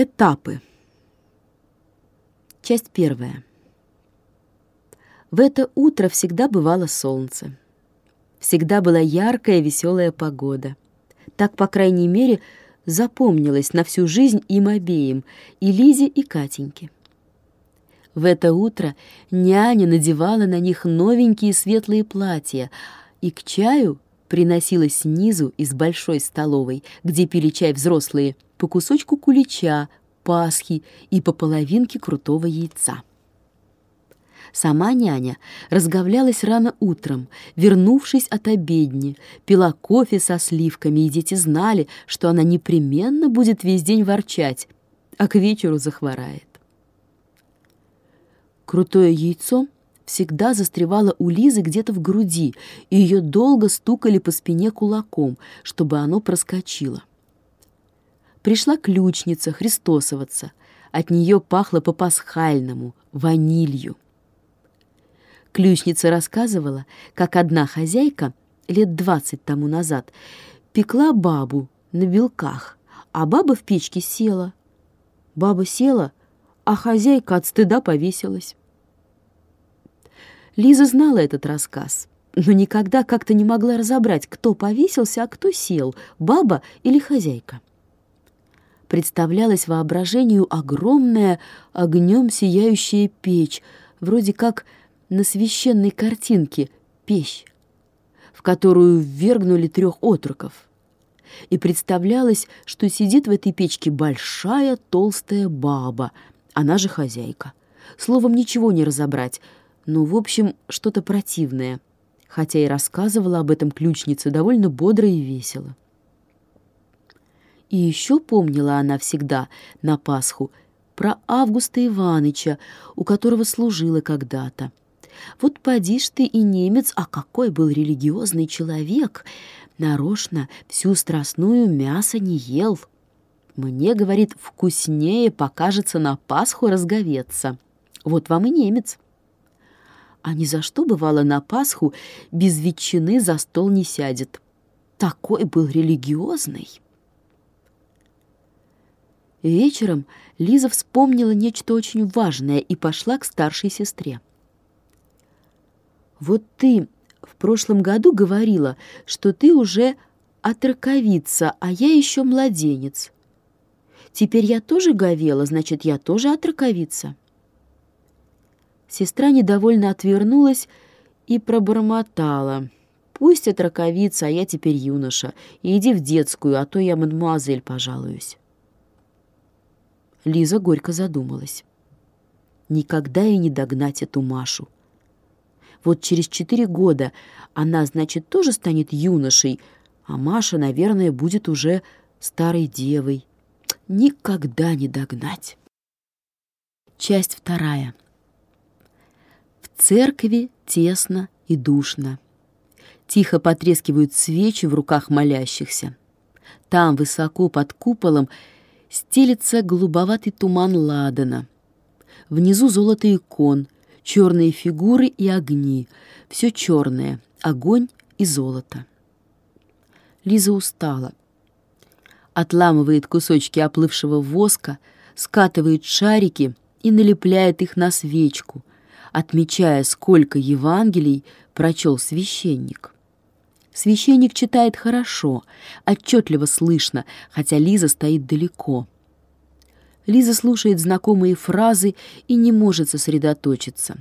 Этапы. Часть первая. В это утро всегда бывало солнце. Всегда была яркая, веселая погода. Так, по крайней мере, запомнилось на всю жизнь им обеим, и Лизе, и Катеньке. В это утро няня надевала на них новенькие светлые платья, и к чаю приносила снизу из большой столовой, где пили чай взрослые, по кусочку кулича, пасхи и по половинке крутого яйца. Сама няня разговлялась рано утром, вернувшись от обедни, пила кофе со сливками, и дети знали, что она непременно будет весь день ворчать, а к вечеру захворает. Крутое яйцо всегда застревало у Лизы где-то в груди, и ее долго стукали по спине кулаком, чтобы оно проскочило. Пришла ключница христосоваться. От нее пахло по-пасхальному, ванилью. Ключница рассказывала, как одна хозяйка лет двадцать тому назад пекла бабу на белках, а баба в печке села. Баба села, а хозяйка от стыда повесилась. Лиза знала этот рассказ, но никогда как-то не могла разобрать, кто повесился, а кто сел, баба или хозяйка. Представлялась воображению огромная огнем сияющая печь, вроде как на священной картинке печь, в которую ввергнули трех отроков и представлялось, что сидит в этой печке большая толстая баба, она же хозяйка. Словом, ничего не разобрать, но, в общем, что-то противное, хотя и рассказывала об этом ключница довольно бодро и весело. И еще помнила она всегда на Пасху про Августа Иваныча, у которого служила когда-то. Вот поди ж ты и немец, а какой был религиозный человек — нарочно всю страстную мясо не ел. Мне, говорит, вкуснее покажется на Пасху разговеться. Вот вам и немец. А ни за что, бывало, на Пасху без ветчины за стол не сядет. Такой был религиозный. Вечером Лиза вспомнила нечто очень важное и пошла к старшей сестре. «Вот ты в прошлом году говорила, что ты уже отраковица, а я еще младенец. Теперь я тоже говела, значит, я тоже отраковица. Сестра недовольно отвернулась и пробормотала. «Пусть отраковица, а я теперь юноша. иди в детскую, а то я мадемуазель пожалуюсь». Лиза горько задумалась. Никогда и не догнать эту Машу. Вот через четыре года она, значит, тоже станет юношей, а Маша, наверное, будет уже старой девой. Никогда не догнать. Часть вторая. Церкви тесно и душно. Тихо потрескивают свечи в руках молящихся. Там, высоко под куполом, стелится голубоватый туман ладана. Внизу золото икон — черные фигуры и огни, все черное, огонь и золото. Лиза устала. Отламывает кусочки оплывшего воска, скатывает шарики и налепляет их на свечку, отмечая, сколько Евангелий прочел священник. Священник читает хорошо, отчетливо слышно, хотя Лиза стоит далеко — Лиза слушает знакомые фразы и не может сосредоточиться.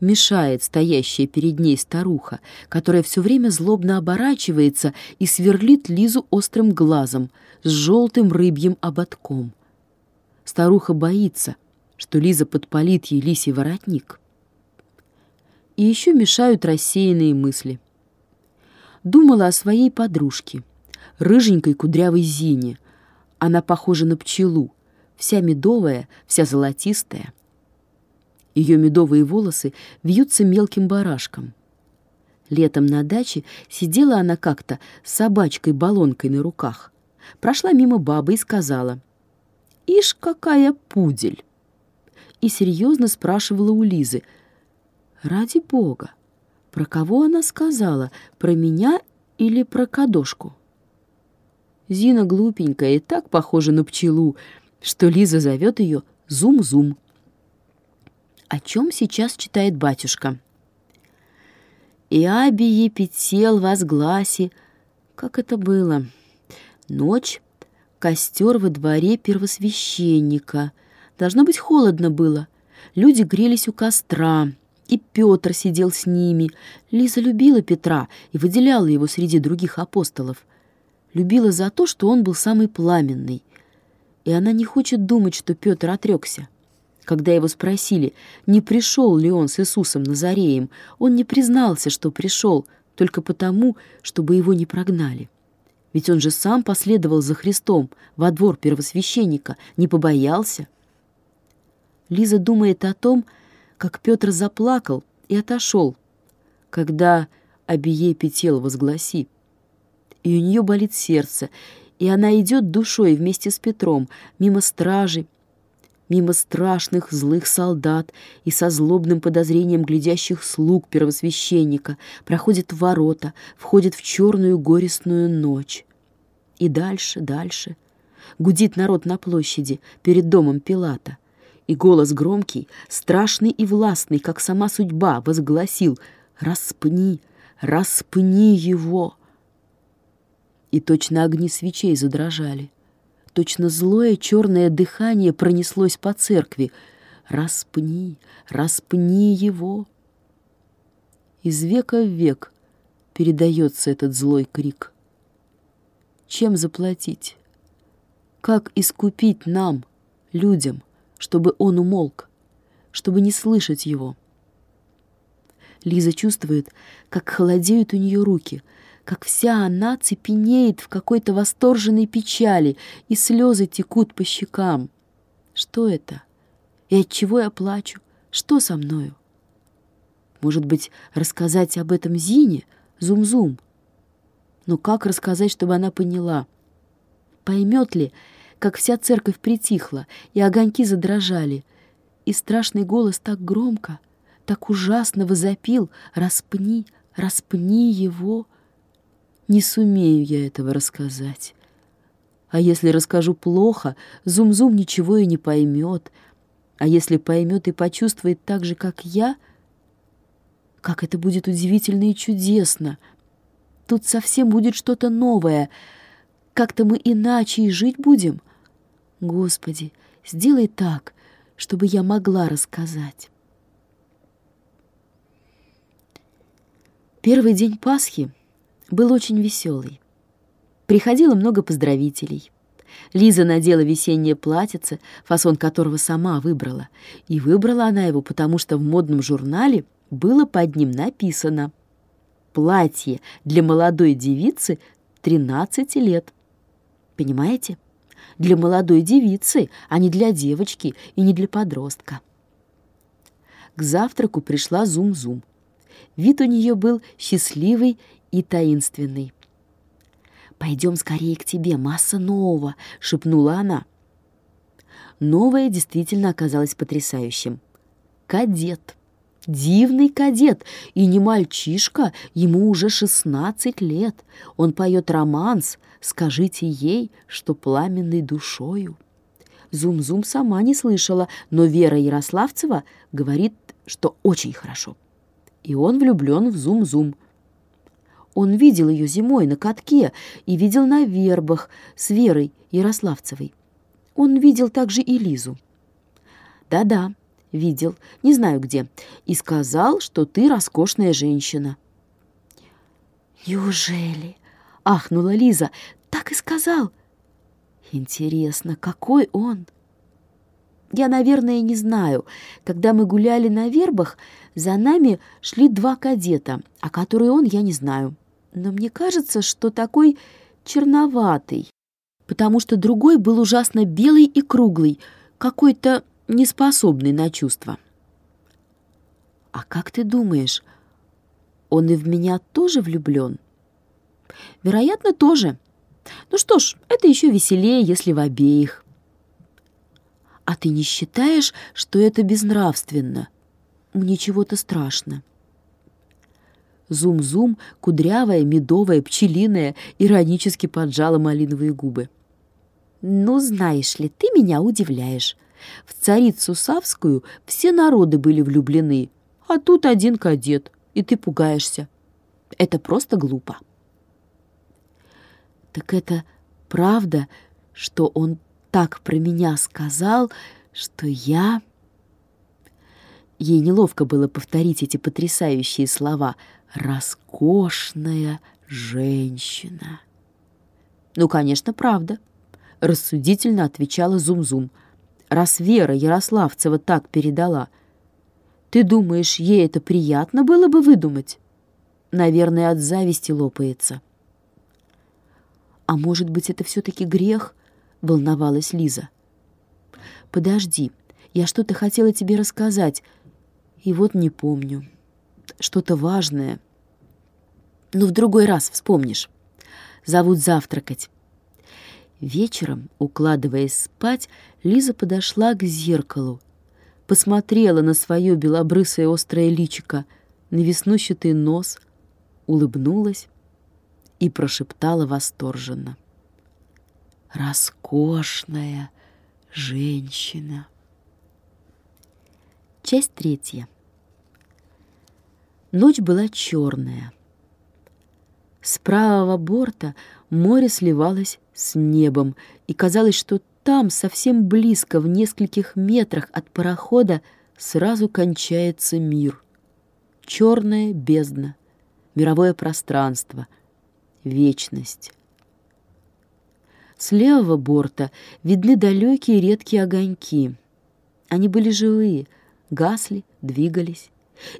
Мешает стоящая перед ней старуха, которая все время злобно оборачивается и сверлит Лизу острым глазом с желтым рыбьим ободком. Старуха боится, что Лиза подпалит ей лисий воротник. И еще мешают рассеянные мысли. Думала о своей подружке, рыженькой кудрявой Зине. Она похожа на пчелу, вся медовая, вся золотистая. Ее медовые волосы вьются мелким барашком. Летом на даче сидела она как-то с собачкой-баллонкой на руках. Прошла мимо бабы и сказала, «Ишь, какая пудель!» И серьезно спрашивала у Лизы, «Ради бога, про кого она сказала, про меня или про кадошку?» Зина глупенькая и так похожа на пчелу, что Лиза зовет ее Зум-Зум. О чем сейчас читает батюшка? «И абие петел возгласи». Как это было? Ночь, костер во дворе первосвященника. Должно быть, холодно было. Люди грелись у костра, и Петр сидел с ними. Лиза любила Петра и выделяла его среди других апостолов. Любила за то, что он был самый пламенный. И она не хочет думать, что Петр отрекся. Когда его спросили, не пришел ли он с Иисусом Назареем, он не признался, что пришел, только потому, чтобы его не прогнали. Ведь он же сам последовал за Христом во двор первосвященника, не побоялся. Лиза думает о том, как Петр заплакал и отошел, когда «Абие петел возгласи». И у нее болит сердце, и она идет душой вместе с Петром мимо стражи, мимо страшных злых солдат и со злобным подозрением глядящих слуг первосвященника, проходит ворота, входит в черную горестную ночь. И дальше, дальше. Гудит народ на площади перед домом Пилата. И голос громкий, страшный и властный, как сама судьба, возгласил «Распни, распни его!» И точно огни свечей задрожали. Точно злое черное дыхание пронеслось по церкви. «Распни, распни его!» Из века в век передается этот злой крик. Чем заплатить? Как искупить нам, людям, чтобы он умолк, чтобы не слышать его? Лиза чувствует, как холодеют у нее руки — как вся она цепенеет в какой-то восторженной печали, и слезы текут по щекам. Что это? И от чего я плачу? Что со мною? Может быть, рассказать об этом Зине, Зум-Зум? Но как рассказать, чтобы она поняла? Поймет ли, как вся церковь притихла, и огоньки задрожали, и страшный голос так громко, так ужасно возопил «Распни, распни его!» Не сумею я этого рассказать. А если расскажу плохо, Зум-Зум ничего и не поймет. А если поймет и почувствует так же, как я, как это будет удивительно и чудесно. Тут совсем будет что-то новое. Как-то мы иначе и жить будем. Господи, сделай так, чтобы я могла рассказать. Первый день Пасхи — был очень веселый. Приходило много поздравителей. Лиза надела весеннее платьице, фасон которого сама выбрала. И выбрала она его, потому что в модном журнале было под ним написано «Платье для молодой девицы 13 лет». Понимаете? Для молодой девицы, а не для девочки и не для подростка. К завтраку пришла Зум-Зум. Вид у нее был счастливый и таинственный. «Пойдем скорее к тебе, масса нового!» — шепнула она. Новое действительно оказалось потрясающим. Кадет. Дивный кадет. И не мальчишка, ему уже шестнадцать лет. Он поет романс «Скажите ей, что пламенной душою». Зум-Зум сама не слышала, но Вера Ярославцева говорит, что очень хорошо. И он влюблен в Зум-Зум. Он видел ее зимой на катке и видел на вербах с Верой Ярославцевой. Он видел также и Лизу. Да-да, видел, не знаю где, и сказал, что ты роскошная женщина. Неужели? Ахнула Лиза. Так и сказал. Интересно, какой он? Я, наверное, не знаю. Когда мы гуляли на вербах, за нами шли два кадета, а который он, я не знаю но мне кажется, что такой черноватый, потому что другой был ужасно белый и круглый, какой-то неспособный на чувства. А как ты думаешь, он и в меня тоже влюблен? Вероятно, тоже. Ну что ж, это еще веселее, если в обеих. А ты не считаешь, что это безнравственно? Мне чего-то страшно. Зум-зум, кудрявая, медовая, пчелиная, иронически поджала малиновые губы. Ну, знаешь ли, ты меня удивляешь. В царицу Савскую все народы были влюблены, а тут один кадет, и ты пугаешься. Это просто глупо. Так это правда, что он так про меня сказал, что я... Ей неловко было повторить эти потрясающие слова. «Роскошная женщина». «Ну, конечно, правда», — рассудительно отвечала Зум-Зум. «Раз Вера Ярославцева так передала, ты думаешь, ей это приятно было бы выдумать?» Наверное, от зависти лопается. «А может быть, это все-таки грех?» — волновалась Лиза. «Подожди, я что-то хотела тебе рассказать, и вот не помню. Что-то важное. Ну, в другой раз вспомнишь. Зовут завтракать». Вечером, укладываясь спать, Лиза подошла к зеркалу, посмотрела на свое белобрысое острое личико, на веснущатый нос, улыбнулась и прошептала восторженно. «Роскошная женщина!» Часть третья. Ночь была черная. С правого борта море сливалось с небом, и казалось, что там, совсем близко, в нескольких метрах от парохода, сразу кончается мир. Черная бездна, мировое пространство, вечность. С левого борта видны далекие редкие огоньки. Они были живые, гасли, двигались.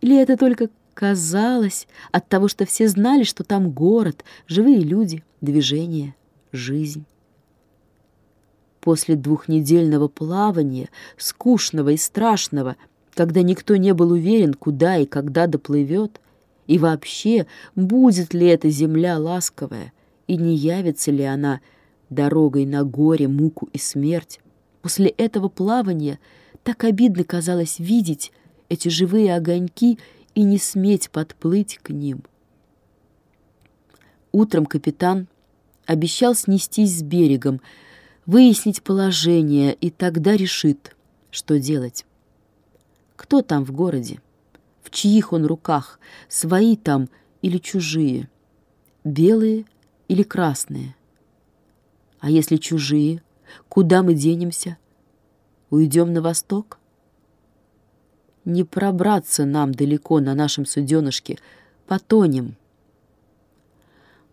Или это только казалось от того, что все знали, что там город, живые люди, движение, жизнь. После двухнедельного плавания, скучного и страшного, когда никто не был уверен, куда и когда доплывет, и вообще, будет ли эта земля ласковая, и не явится ли она дорогой на горе, муку и смерть? После этого плавания так обидно казалось видеть эти живые огоньки и не сметь подплыть к ним. Утром капитан обещал снестись с берегом, выяснить положение, и тогда решит, что делать. Кто там в городе? в чьих он руках, свои там или чужие, белые или красные. А если чужие, куда мы денемся? Уйдем на восток? Не пробраться нам далеко на нашем суденышке, потонем.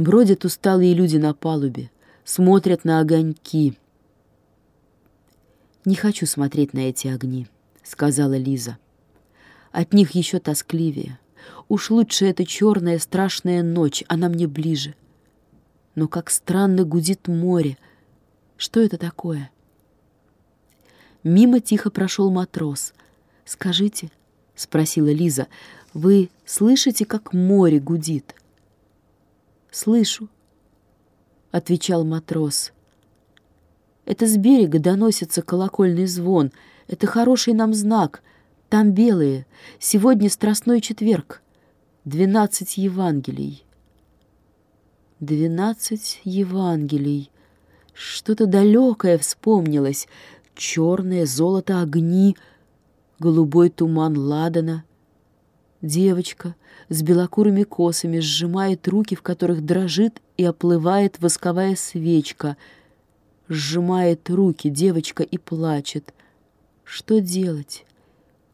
Бродят усталые люди на палубе, смотрят на огоньки. «Не хочу смотреть на эти огни», — сказала Лиза. От них еще тоскливее. Уж лучше эта черная страшная ночь, она мне ближе. Но как странно гудит море. Что это такое? Мимо тихо прошел матрос. «Скажите», — спросила Лиза, — «вы слышите, как море гудит?» «Слышу», — отвечал матрос. «Это с берега доносится колокольный звон. Это хороший нам знак. Там белые. Сегодня Страстной четверг. Двенадцать Евангелий. Двенадцать Евангелий. Что-то далекое вспомнилось. Черное золото огни, голубой туман ладана. Девочка с белокурыми косами сжимает руки, в которых дрожит и оплывает восковая свечка. Сжимает руки девочка и плачет. Что делать?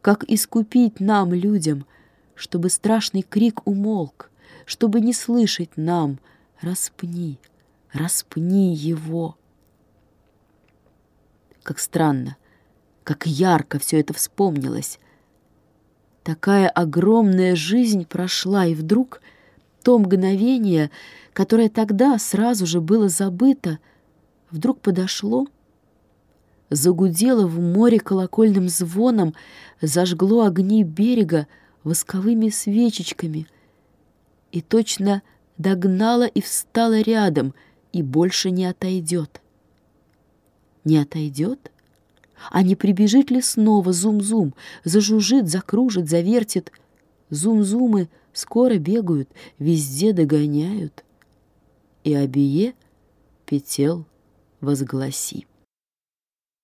Как искупить нам, людям, чтобы страшный крик умолк, чтобы не слышать нам «Распни, распни его!» Как странно, как ярко все это вспомнилось. Такая огромная жизнь прошла, и вдруг то мгновение, которое тогда сразу же было забыто, вдруг подошло — загудело в море колокольным звоном, зажгло огни берега восковыми свечечками и точно догнало и встало рядом, и больше не отойдет. Не отойдет? А не прибежит ли снова зум-зум, зажужжит, закружит, завертит? Зум-зумы скоро бегают, везде догоняют. И Абие петел возгласи.